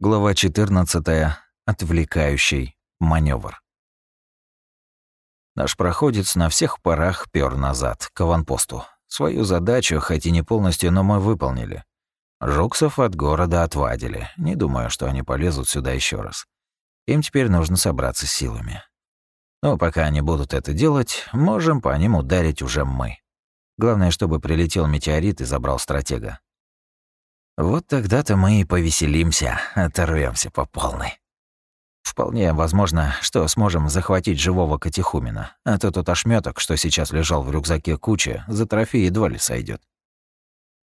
Глава 14. Отвлекающий маневр. Наш проходец на всех парах пёр назад, к аванпосту. Свою задачу, хоть и не полностью, но мы выполнили. Жуксов от города отвадили. Не думаю, что они полезут сюда еще раз. Им теперь нужно собраться силами. Но пока они будут это делать, можем по ним ударить уже мы. Главное, чтобы прилетел метеорит и забрал стратега. Вот тогда-то мы и повеселимся, оторвемся по полной. Вполне возможно, что сможем захватить живого Катехумена, а то тот ошметок, что сейчас лежал в рюкзаке кучи, за трофей едва ли сойдет.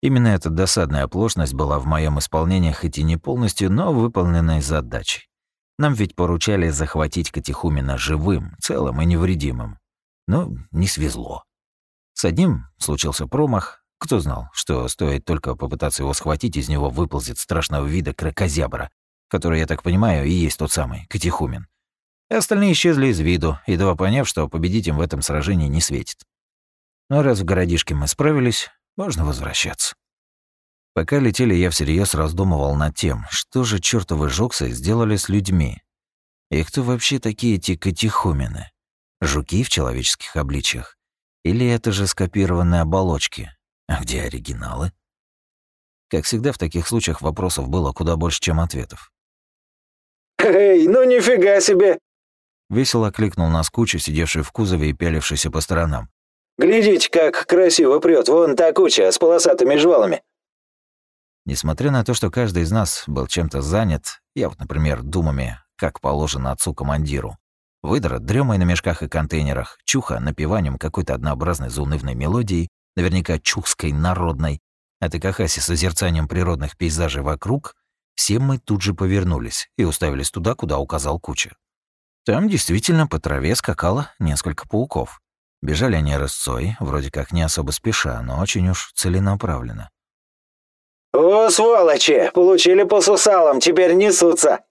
Именно эта досадная оплошность была в моем исполнении хоть и не полностью, но выполненной задачей. Нам ведь поручали захватить Катехумена живым, целым и невредимым. Но не свезло. С одним случился промах, кто знал, что стоит только попытаться его схватить, из него выползет страшного вида крокозябра, который, я так понимаю, и есть тот самый, Катихумен. И остальные исчезли из виду, едва поняв, что победить им в этом сражении не светит. Но раз в городишке мы справились, можно возвращаться. Пока летели, я всерьез раздумывал над тем, что же чертовы жоксы сделали с людьми. И кто вообще такие эти катихумены? Жуки в человеческих обличиях? Или это же скопированные оболочки, а где оригиналы? Как всегда в таких случаях вопросов было куда больше, чем ответов. «Эй, ну нифига себе!» Весело кликнул нас куча, сидевший в кузове и пялившийся по сторонам. «Глядите, как красиво прет вон та куча с полосатыми жвалами!» Несмотря на то, что каждый из нас был чем-то занят, я вот, например, думами, как положено отцу-командиру, выдра дремой на мешках и контейнерах, чуха напеванием какой-то однообразной заунывной мелодии, наверняка чухской, народной, а Такахаси с созерцанием природных пейзажей вокруг, все мы тут же повернулись и уставились туда, куда указал Куча. Там действительно по траве скакало несколько пауков. Бежали они рысцой, вроде как не особо спеша, но очень уж целенаправленно. «О, сволочи! Получили по сусалам, теперь несутся!»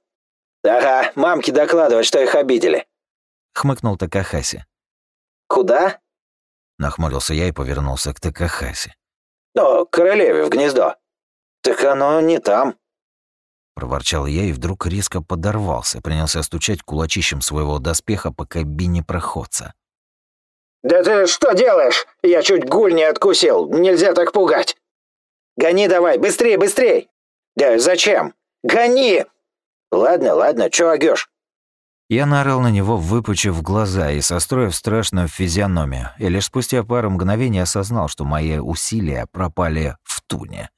«Ага, мамке докладывать, что их обидели!» — хмыкнул Такахаси. «Куда?» Нахмурился я и повернулся к Такахаси. «Но королеве в гнездо. Так оно не там». Проворчал я и вдруг резко подорвался, принялся стучать кулачищем своего доспеха по кабине проходца. «Да ты что делаешь? Я чуть гуль не откусил, нельзя так пугать!» «Гони давай, быстрее, быстрее!» «Да зачем? Гони!» «Ладно, ладно, чё огёшь?» Я наорал на него, выпучив глаза и состроив страшную физиономию, и лишь спустя пару мгновений осознал, что мои усилия пропали в туне.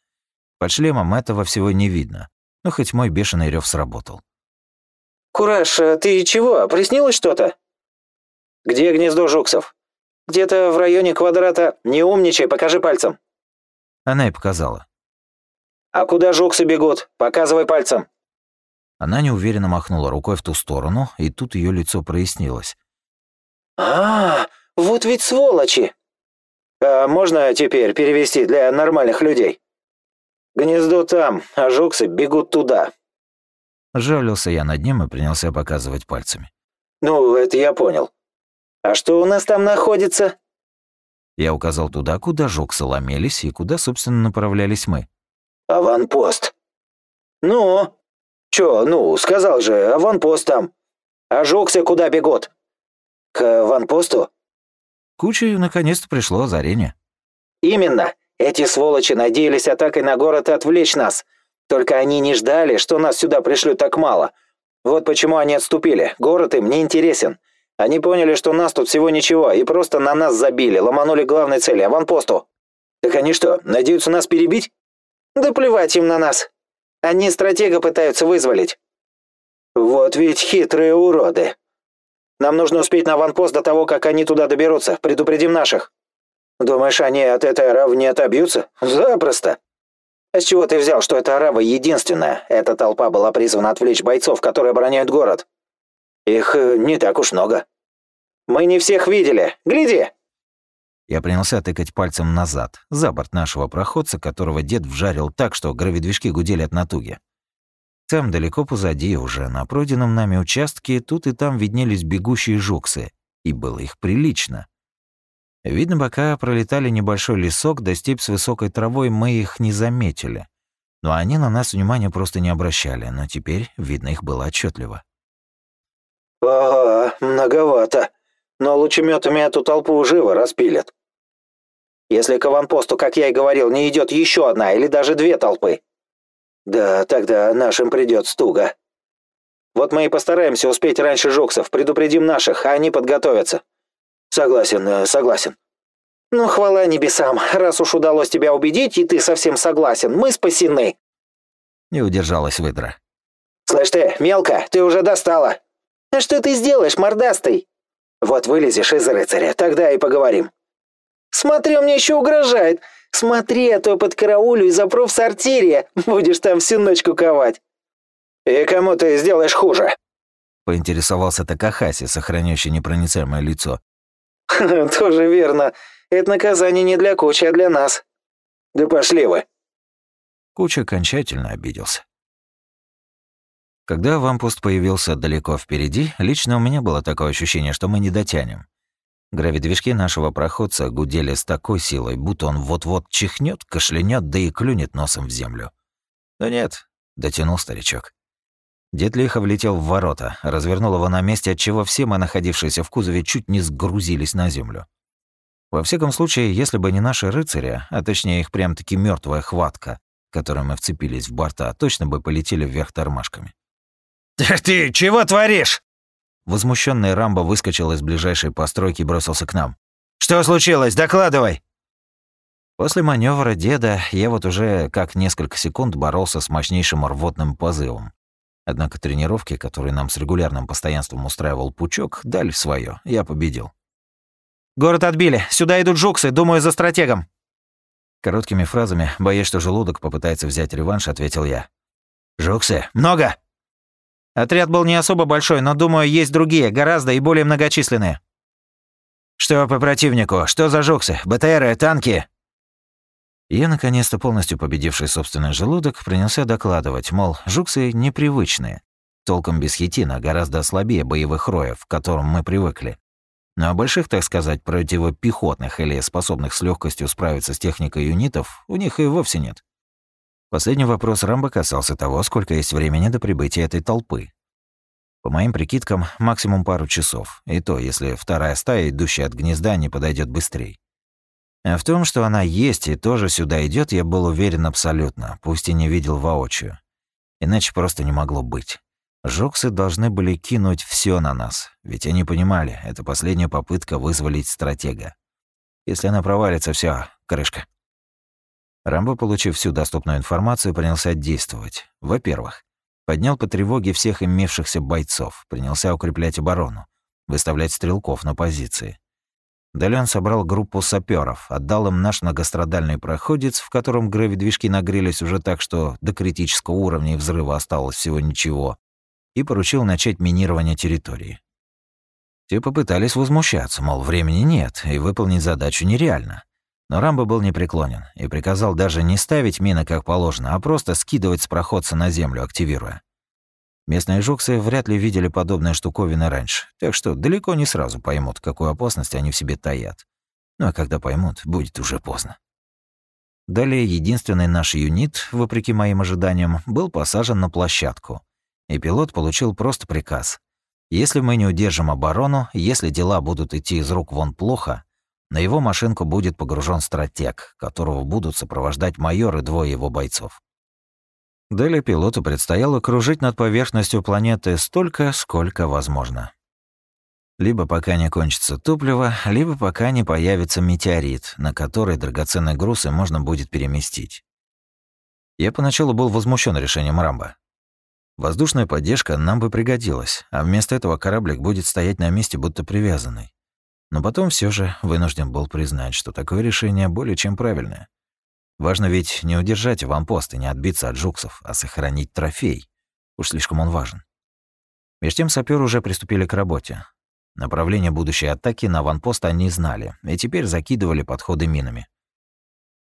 Под шлемом этого всего не видно, но хоть мой бешеный рев сработал. «Кураж, а ты чего, приснилось что-то?» «Где гнездо жуксов?» «Где-то в районе квадрата. Не умничай, покажи пальцем». Она и показала. «А куда жуксы бегут? Показывай пальцем». Она неуверенно махнула рукой в ту сторону, и тут ее лицо прояснилось. «А, вот ведь сволочи! А можно теперь перевести для нормальных людей? Гнездо там, а жуксы бегут туда». Жалился я над ним и принялся показывать пальцами. «Ну, это я понял. А что у нас там находится?» Я указал туда, куда жуксы ломелись и куда, собственно, направлялись мы. «Аванпост. Ну, «Чё, ну, сказал же, аванпост там. А жуксы куда бегут? К аванпосту?» Кучей наконец-то пришло озарение. «Именно. Эти сволочи надеялись атакой на город отвлечь нас. Только они не ждали, что нас сюда пришлют так мало. Вот почему они отступили. Город им не интересен. Они поняли, что нас тут всего ничего, и просто на нас забили, ломанули главной цели, аванпосту. Так они что, надеются нас перебить? Да плевать им на нас. Они стратега пытаются вызволить». «Вот ведь хитрые уроды. Нам нужно успеть на аванпост до того, как они туда доберутся. Предупредим наших». «Думаешь, они от этой аравы не отобьются? Запросто!» «А с чего ты взял, что эта арава единственная? Эта толпа была призвана отвлечь бойцов, которые обороняют город. Их э, не так уж много. Мы не всех видели. Гляди!» Я принялся тыкать пальцем назад, за борт нашего проходца, которого дед вжарил так, что гравидвижки гудели от натуги. Там далеко позади, уже на пройденном нами участке, тут и там виднелись бегущие жуксы, и было их прилично. Видно, пока пролетали небольшой лесок да степь с высокой травой, мы их не заметили. Но они на нас внимания просто не обращали, но теперь видно их было отчетливо. «Ага, многовато. Но лучеметами эту толпу живо распилят. Если к аванпосту, как я и говорил, не идет еще одна или даже две толпы. Да, тогда нашим придет стуга. Вот мы и постараемся успеть раньше жуксов, предупредим наших, а они подготовятся. Согласен, э, согласен. Ну, хвала небесам, раз уж удалось тебя убедить, и ты совсем согласен, мы спасены. Не удержалась выдра. Слышь ты, мелко, ты уже достала. А что ты сделаешь, мордастый? Вот вылезешь из рыцаря, тогда и поговорим. Смотри, он мне еще угрожает. Смотри, а то под караулю и запров сортирия. Будешь там всю ночь куковать. И кому ты сделаешь хуже? Поинтересовался Такахаси, сохраняющий непроницаемое лицо. Тоже верно. Это наказание не для Кучи, а для нас. Да пошли вы. Куча окончательно обиделся. Когда вампуст появился далеко впереди, лично у меня было такое ощущение, что мы не дотянем. Гравидвижки нашего проходца гудели с такой силой, будто он вот-вот чихнет, кашлянет, да и клюнет носом в землю. Но нет, дотянул старичок. Дед лихо влетел в ворота, развернул его на месте, отчего все мы, находившиеся в кузове, чуть не сгрузились на землю. Во всяком случае, если бы не наши рыцари, а точнее их прям-таки мертвая хватка, которой мы вцепились в борта, точно бы полетели вверх тормашками. «Ты чего творишь?» Возмущенный Рамбо выскочил из ближайшей постройки и бросился к нам. «Что случилось? Докладывай!» После маневра деда я вот уже как несколько секунд боролся с мощнейшим рвотным позывом. Однако тренировки, которые нам с регулярным постоянством устраивал Пучок, дали свое. Я победил. «Город отбили. Сюда идут жуксы. Думаю, за стратегом». Короткими фразами, боясь, что желудок попытается взять реванш, ответил я. «Жуксы? Много!» Отряд был не особо большой, но, думаю, есть другие, гораздо и более многочисленные. Что по противнику? Что за жуксы? БТРы, танки? Я, наконец-то полностью победивший собственный желудок, принялся докладывать, мол, жуксы непривычные. Толком без хитина, гораздо слабее боевых роев, к которым мы привыкли. Но а больших, так сказать, противопехотных или способных с легкостью справиться с техникой юнитов у них и вовсе нет. Последний вопрос Рамбо касался того, сколько есть времени до прибытия этой толпы. По моим прикидкам, максимум пару часов, и то, если вторая стая, идущая от гнезда, не подойдет быстрее. А в том, что она есть и тоже сюда идет, я был уверен абсолютно, пусть и не видел воочию. Иначе просто не могло быть. Жоксы должны были кинуть все на нас, ведь они понимали, это последняя попытка вызволить стратега. Если она провалится, все, крышка. Рамбо, получив всю доступную информацию, принялся действовать. Во-первых, поднял по тревоге всех имевшихся бойцов, принялся укреплять оборону, выставлять стрелков на позиции. Далее он собрал группу саперов, отдал им наш многострадальный проходец, в котором гравидвижки нагрелись уже так, что до критического уровня взрыва осталось всего ничего, и поручил начать минирование территории. Те попытались возмущаться, мол, времени нет, и выполнить задачу нереально. Но Рамбо был непреклонен и приказал даже не ставить мины как положено, а просто скидывать с проходца на землю, активируя. Местные жуксы вряд ли видели подобные штуковины раньше, так что далеко не сразу поймут, какую опасность они в себе таят. Ну а когда поймут, будет уже поздно. Далее единственный наш юнит, вопреки моим ожиданиям, был посажен на площадку. И пилот получил просто приказ. Если мы не удержим оборону, если дела будут идти из рук вон плохо, на его машинку будет погружен стратег, которого будут сопровождать майор и двое его бойцов. Далее пилоту предстояло кружить над поверхностью планеты столько, сколько возможно. Либо пока не кончится топливо, либо пока не появится метеорит, на который драгоценные грузы можно будет переместить. Я поначалу был возмущен решением Рамбо. Воздушная поддержка нам бы пригодилась, а вместо этого кораблик будет стоять на месте, будто привязанный. Но потом все же вынужден был признать, что такое решение более чем правильное. Важно ведь не удержать аванпост и не отбиться от жуксов, а сохранить трофей. Уж слишком он важен. Меж тем саперы уже приступили к работе. Направление будущей атаки на аванпост они знали, и теперь закидывали подходы минами.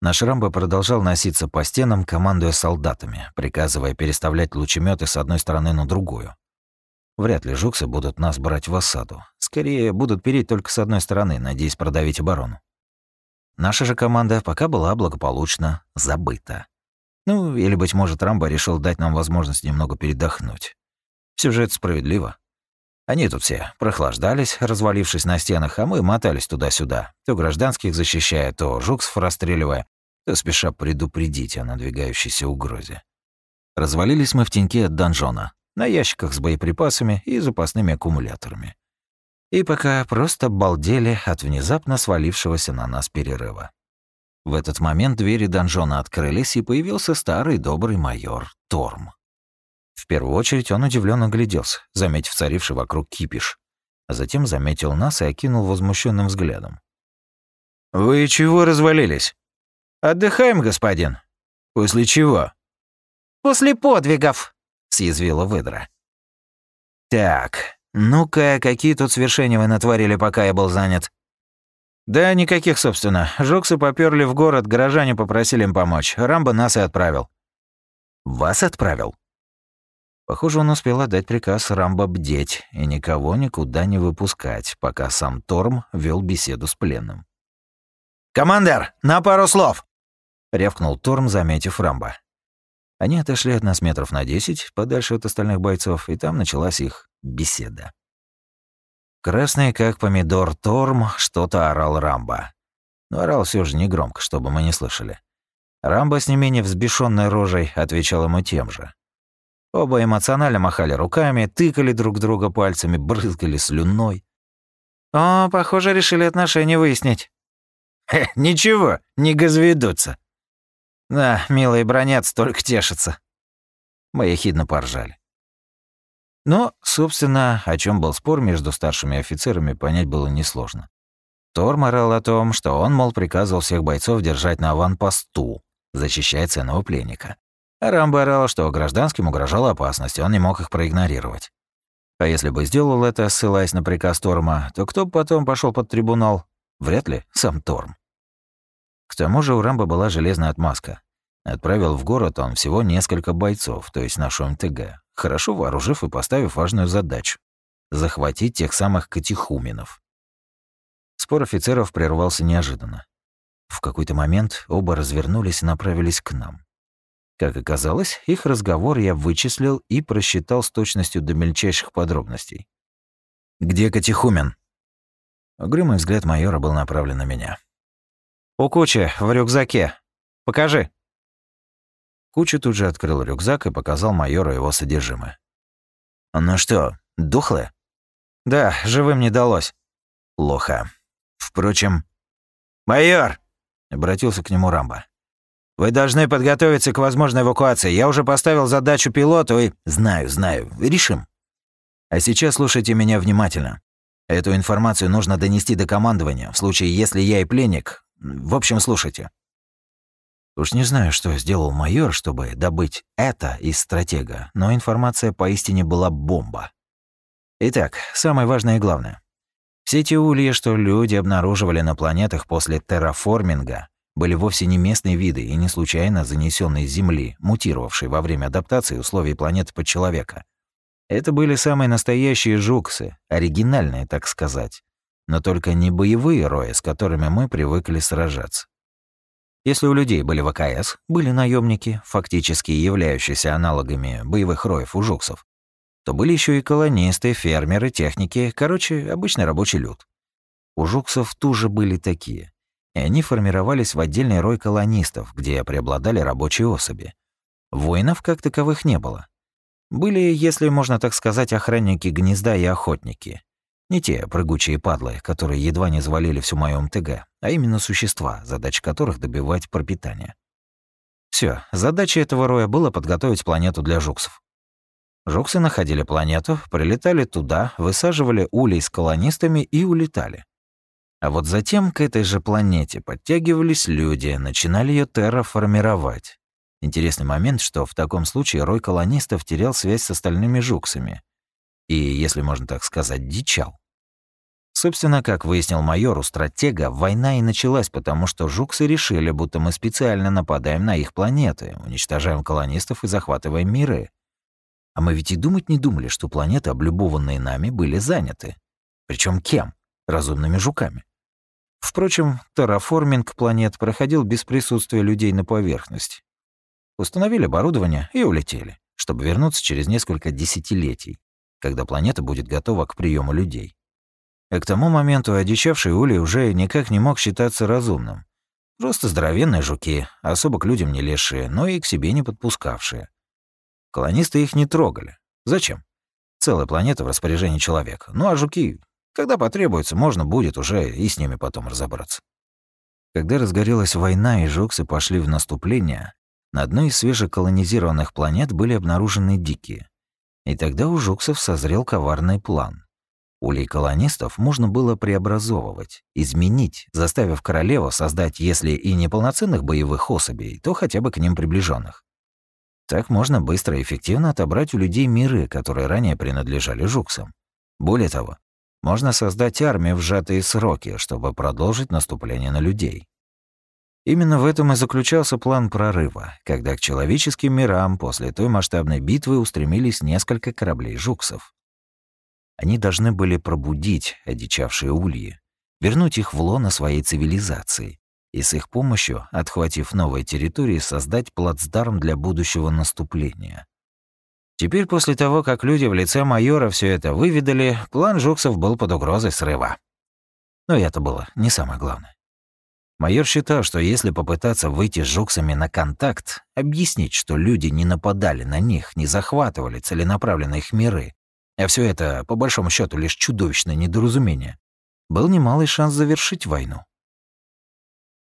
Наш Рамбо продолжал носиться по стенам, командуя солдатами, приказывая переставлять лучеметы с одной стороны на другую. Вряд ли жуксы будут нас брать в осаду. Скорее, будут переть только с одной стороны, надеясь продавить оборону. Наша же команда пока была благополучно забыта. Ну, или, быть может, Рамбо решил дать нам возможность немного передохнуть. Сюжет справедливо. Они тут все прохлаждались, развалившись на стенах, а мы мотались туда-сюда, то гражданских защищая, то жуксов расстреливая, то спеша предупредить о надвигающейся угрозе. Развалились мы в теньке от донжона, на ящиках с боеприпасами и запасными аккумуляторами. И пока просто балдели от внезапно свалившегося на нас перерыва. В этот момент двери донжона открылись, и появился старый добрый майор Торм. В первую очередь он удивленно гляделся, заметив царивший вокруг кипиш, а затем заметил нас и окинул возмущенным взглядом. «Вы чего развалились?» «Отдыхаем, господин». «После чего?» «После подвигов», — съязвила выдра. «Так, ну-ка, какие тут свершения вы натворили, пока я был занят?» «Да никаких, собственно. Жоксы попёрли в город, горожане попросили им помочь. Рамбо нас и отправил». «Вас отправил?» Похоже, он успел отдать приказ Рамбо бдеть и никого никуда не выпускать, пока сам Торм вел беседу с пленным. «Командер, на пару слов!» — рявкнул Торм, заметив Рамбо. Они отошли от нас метров на десять, подальше от остальных бойцов, и там началась их беседа. Красный, как помидор, Торм что-то орал Рамбо. Но орал все же негромко, чтобы мы не слышали. Рамбо с не менее взбешенной рожей отвечал ему тем же. Оба эмоционально махали руками, тыкали друг друга пальцами, брызгали слюной. «О, похоже, решили отношения выяснить». «Хе, ничего, не газведутся». «Да, милые бронят, только тешатся». Мы ехидно поржали. Но, собственно, о чем был спор между старшими офицерами, понять было несложно. Тор морал о том, что он, мол, приказывал всех бойцов держать на аванпосту, защищая ценного пленника. А Рамбо орал, что гражданским угрожала опасность, он не мог их проигнорировать. А если бы сделал это, ссылаясь на приказ Торма, то кто бы потом пошел под трибунал? Вряд ли сам Торм. К тому же у Рамбо была железная отмазка. Отправил в город он всего несколько бойцов, то есть нашу МТГ, хорошо вооружив и поставив важную задачу — захватить тех самых катехуменов. Спор офицеров прервался неожиданно. В какой-то момент оба развернулись и направились к нам. Как оказалось, их разговор я вычислил и просчитал с точностью до мельчайших подробностей. «Где катехумен?» Угрюмый взгляд майора был направлен на меня. «У кучи, в рюкзаке. Покажи». Куча тут же открыл рюкзак и показал майору его содержимое. «Ну что, духлое?» «Да, живым не далось». «Плохо. Впрочем...» «Майор!» — обратился к нему Рамбо. «Вы должны подготовиться к возможной эвакуации. Я уже поставил задачу пилоту и...» «Знаю, знаю. Решим. А сейчас слушайте меня внимательно. Эту информацию нужно донести до командования, в случае, если я и пленник. В общем, слушайте. Уж не знаю, что сделал майор, чтобы добыть это из стратега, но информация поистине была бомба. Итак, самое важное и главное. Все те ульи, что люди обнаруживали на планетах после терраформинга, были вовсе не местные виды и не случайно занесенные Земли, мутировавшие во время адаптации условий планеты под человека. Это были самые настоящие жуксы, оригинальные, так сказать. Но только не боевые рои, с которыми мы привыкли сражаться. Если у людей были ВКС, были наемники, фактически являющиеся аналогами боевых роев у жуксов, то были еще и колонисты, фермеры, техники, короче, обычный рабочий люд. У жуксов тоже были такие, и они формировались в отдельный рой колонистов, где преобладали рабочие особи. Воинов как таковых не было. Были, если можно так сказать, охранники гнезда и охотники. Не те прыгучие падлы, которые едва не завалили всю мою МТГ, а именно существа, задача которых добивать пропитание. Все, задача этого роя была подготовить планету для жуксов. Жуксы находили планету, прилетали туда, высаживали улей с колонистами и улетали. А вот затем к этой же планете подтягивались люди, начинали ее терраформировать. Интересный момент, что в таком случае рой колонистов терял связь с остальными жуксами. И, если можно так сказать, дичал. Собственно, как выяснил майор у стратега, война и началась, потому что жуксы решили, будто мы специально нападаем на их планеты, уничтожаем колонистов и захватываем миры. А мы ведь и думать не думали, что планеты, облюбованные нами, были заняты. Причем кем? Разумными жуками. Впрочем, терраформинг планет проходил без присутствия людей на поверхности. установили оборудование и улетели, чтобы вернуться через несколько десятилетий, когда планета будет готова к приему людей. И к тому моменту одичавший Улей уже никак не мог считаться разумным. Просто здоровенные жуки, особо к людям не лезшие, но и к себе не подпускавшие. Колонисты их не трогали. Зачем? Целая планета в распоряжении человека. Ну а жуки, когда потребуется, можно будет уже и с ними потом разобраться. Когда разгорелась война и жуксы пошли в наступление, на одной из свежеколонизированных планет были обнаружены дикие. И тогда у жуксов созрел коварный план. Улей колонистов можно было преобразовывать, изменить, заставив королеву создать, если и не полноценных боевых особей, то хотя бы к ним приближенных. Так можно быстро и эффективно отобрать у людей миры, которые ранее принадлежали жуксам. Более того, можно создать армию в сжатые сроки, чтобы продолжить наступление на людей. Именно в этом и заключался план прорыва, когда к человеческим мирам после той масштабной битвы устремились несколько кораблей жуксов. Они должны были пробудить одичавшие ульи, вернуть их в лоно своей цивилизации и с их помощью, отхватив новые территории, создать плацдарм для будущего наступления. Теперь, после того, как люди в лице майора все это выведали, план Жуксов был под угрозой срыва. Но это было не самое главное. Майор считал, что если попытаться выйти с Жуксами на контакт, объяснить, что люди не нападали на них, не захватывали целенаправленно их миры, а все это, по большому счету, лишь чудовищное недоразумение. Был немалый шанс завершить войну.